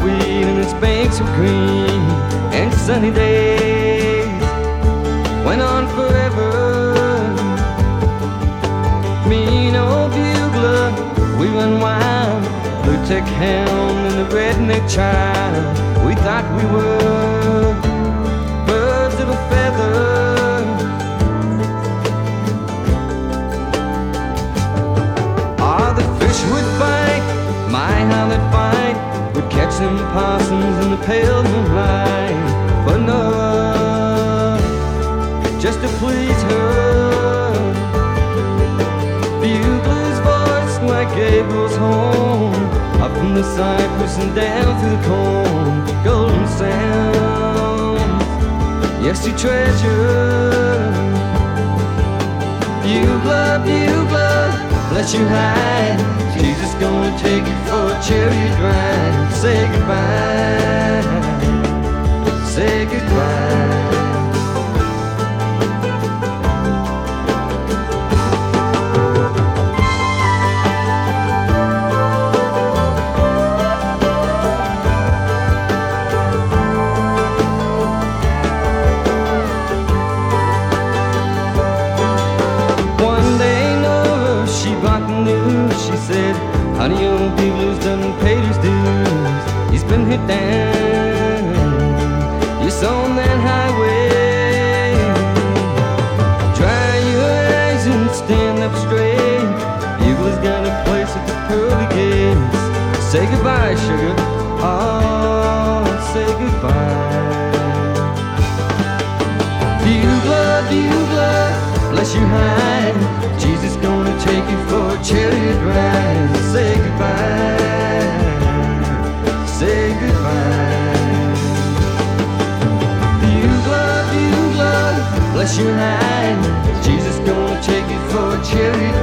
sweet and its banks were green, and sunny days went on forever. Mean old bugler, we went wild, blue tick hound and the redneck child. We thought we were Would catch them possums in the pale moonlight, but no, just to please her. Bugler's voice like Gabriel's horn, up from the cypress and down through the corn, golden sounds. Yes, you treasure. Bugler, bugler, bless you high. Jesus gonna take you for a chariot ride. Say goodbye. Say goodbye. One day Nora, been hit down. Yes, on that highway. Dry your eyes and stand up straight. Bugler's got a place at the pearly gates. Say goodbye, sugar. Oh, say goodbye. Bugler, bugler, bless you high. say goodbye. Bugler, bugler, bless your line. Jesus gonna take it for a cherry.